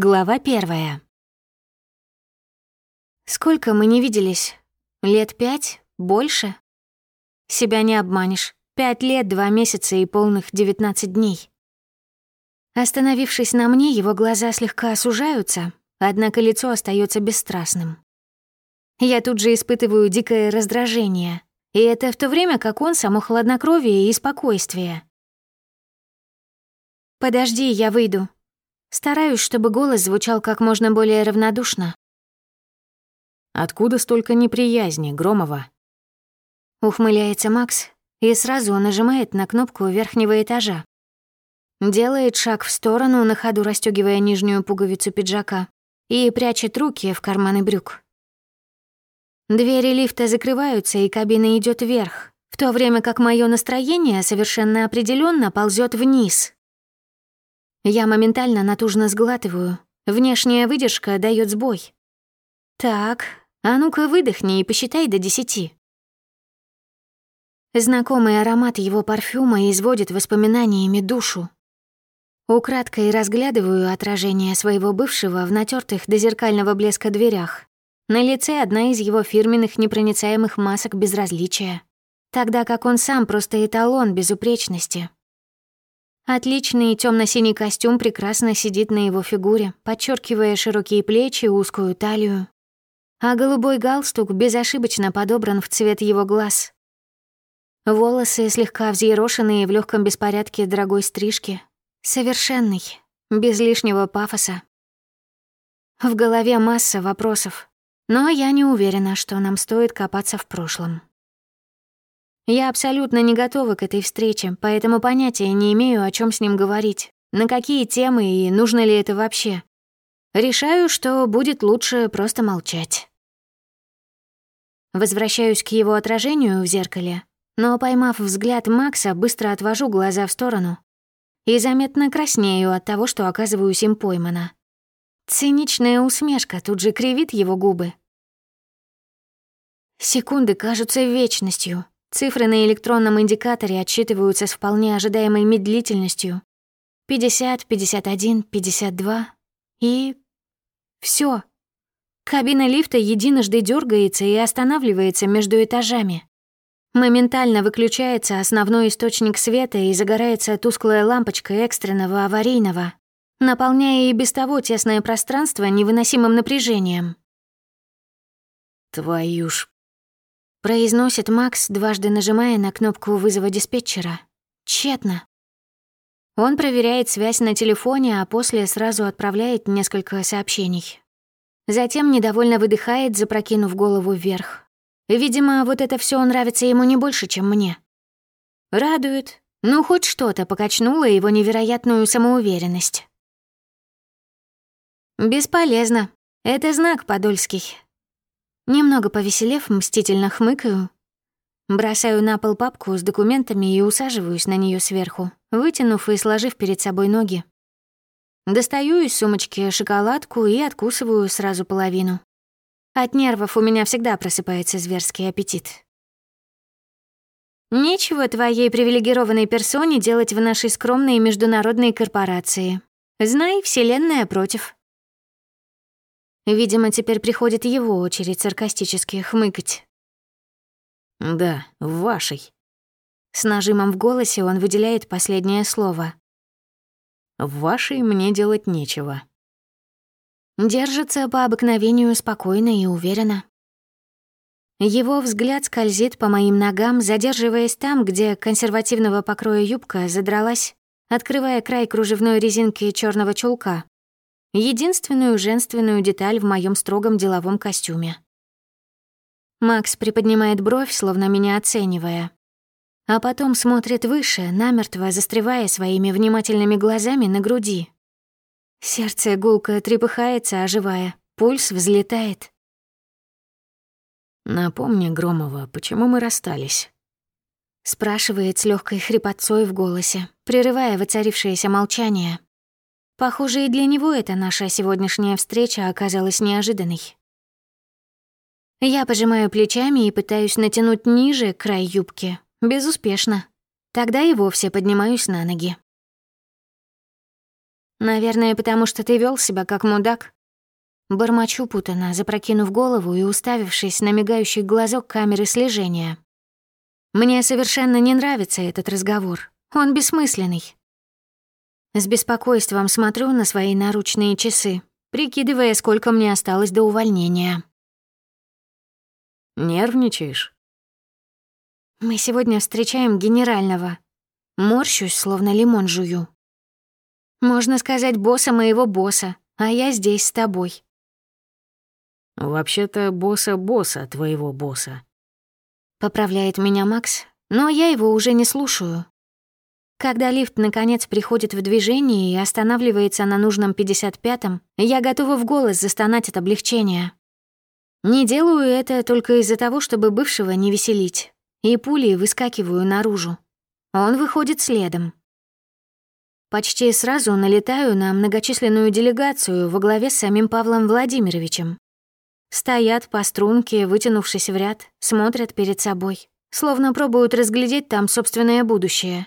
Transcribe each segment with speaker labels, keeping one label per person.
Speaker 1: Глава первая. Сколько мы не виделись? Лет пять? Больше? Себя не обманешь. Пять лет, два месяца и полных девятнадцать дней. Остановившись на мне, его глаза слегка сужаются, однако лицо остается бесстрастным. Я тут же испытываю дикое раздражение, и это в то время, как он само хладнокровие и спокойствие. «Подожди, я выйду». Стараюсь, чтобы голос звучал как можно более равнодушно.
Speaker 2: «Откуда столько неприязни, Громова?»
Speaker 1: Ухмыляется Макс, и сразу он нажимает на кнопку верхнего этажа. Делает шаг в сторону, на ходу расстёгивая нижнюю пуговицу пиджака, и прячет руки в карманы брюк. Двери лифта закрываются, и кабина идет вверх, в то время как мое настроение совершенно определенно ползет вниз. Я моментально натужно сглатываю. Внешняя выдержка дает сбой. Так, а ну-ка выдохни и посчитай до десяти. Знакомый аромат его парфюма изводит воспоминаниями душу. Украдкой разглядываю отражение своего бывшего в натертых до зеркального блеска дверях. На лице одна из его фирменных непроницаемых масок безразличия, тогда как он сам просто эталон безупречности. Отличный темно-синий костюм прекрасно сидит на его фигуре, подчеркивая широкие плечи и узкую талию. А голубой галстук безошибочно подобран в цвет его глаз. Волосы слегка взъерошенные в легком беспорядке дорогой стрижки. Совершенный, без лишнего пафоса. В голове масса вопросов, но я не уверена, что нам стоит копаться в прошлом. Я абсолютно не готова к этой встрече, поэтому понятия не имею, о чем с ним говорить, на какие темы и нужно ли это вообще. Решаю, что будет лучше просто молчать. Возвращаюсь к его отражению в зеркале, но, поймав взгляд Макса, быстро отвожу глаза в сторону и заметно краснею от того, что оказываюсь им поймана. Циничная усмешка тут же кривит его губы. Секунды кажутся вечностью. Цифры на электронном индикаторе отсчитываются с вполне ожидаемой медлительностью. 50, 51, 52 и... все. Кабина лифта единожды дергается и останавливается между этажами. Моментально выключается основной источник света и загорается тусклая лампочка экстренного аварийного наполняя и без того тесное пространство невыносимым напряжением.
Speaker 2: «Твою ж...»
Speaker 1: — произносит Макс, дважды нажимая на кнопку вызова диспетчера. Тщетно. Он проверяет связь на телефоне, а после сразу отправляет несколько сообщений. Затем недовольно выдыхает, запрокинув голову вверх. Видимо, вот это все нравится ему не больше, чем мне. Радует. Ну, хоть что-то покачнуло его невероятную самоуверенность. «Бесполезно. Это знак подольский». Немного повеселев, мстительно хмыкаю. Бросаю на пол папку с документами и усаживаюсь на нее сверху, вытянув и сложив перед собой ноги. Достаю из сумочки шоколадку и откусываю сразу половину. От нервов у меня всегда просыпается зверский аппетит. Нечего твоей привилегированной персоне делать в нашей скромной международной корпорации. Знай, Вселенная против. Видимо, теперь приходит его очередь саркастически хмыкать.
Speaker 2: «Да, в вашей».
Speaker 1: С нажимом в голосе он выделяет последнее слово.
Speaker 2: «В вашей мне делать нечего».
Speaker 1: Держится по обыкновению спокойно и уверенно. Его взгляд скользит по моим ногам, задерживаясь там, где консервативного покроя юбка задралась, открывая край кружевной резинки черного чулка, единственную женственную деталь в моем строгом деловом костюме. Макс приподнимает бровь, словно меня оценивая, а потом смотрит выше, намертво застревая своими внимательными глазами на груди. Сердце гулко трепыхается, оживая, пульс взлетает.
Speaker 2: «Напомни, Громова, почему мы расстались?»
Speaker 1: Спрашивает с легкой хрипотцой в голосе, прерывая воцарившееся молчание. Похоже, и для него эта наша сегодняшняя встреча оказалась неожиданной. Я пожимаю плечами и пытаюсь натянуть ниже край юбки. Безуспешно. Тогда и вовсе поднимаюсь на ноги. Наверное, потому что ты вел себя как мудак. Бормочу путано, запрокинув голову и уставившись на мигающий глазок камеры слежения. Мне совершенно не нравится этот разговор. Он бессмысленный. С беспокойством смотрю на свои наручные часы, прикидывая, сколько мне осталось до увольнения.
Speaker 2: Нервничаешь?
Speaker 1: Мы сегодня встречаем генерального. Морщусь, словно лимон жую. Можно сказать, босса моего босса, а я здесь с тобой.
Speaker 2: «Вообще-то босса-босса твоего босса».
Speaker 1: Поправляет меня Макс, но я его уже не слушаю. Когда лифт наконец приходит в движение и останавливается на нужном 55-м, я готова в голос застонать от облегчения. Не делаю это только из-за того, чтобы бывшего не веселить, и пулей выскакиваю наружу. Он выходит следом. Почти сразу налетаю на многочисленную делегацию во главе с самим Павлом Владимировичем. Стоят по струнке, вытянувшись в ряд, смотрят перед собой, словно пробуют разглядеть там собственное будущее.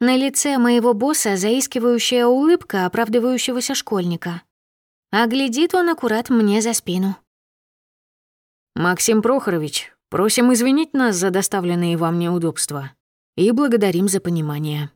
Speaker 1: На лице моего босса заискивающая улыбка оправдывающегося школьника. А глядит он аккурат мне за спину.
Speaker 2: «Максим Прохорович, просим извинить нас за доставленные вам неудобства и благодарим за понимание».